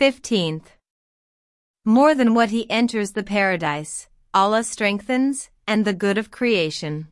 15th. More than what he enters the paradise, Allah strengthens, and the good of creation.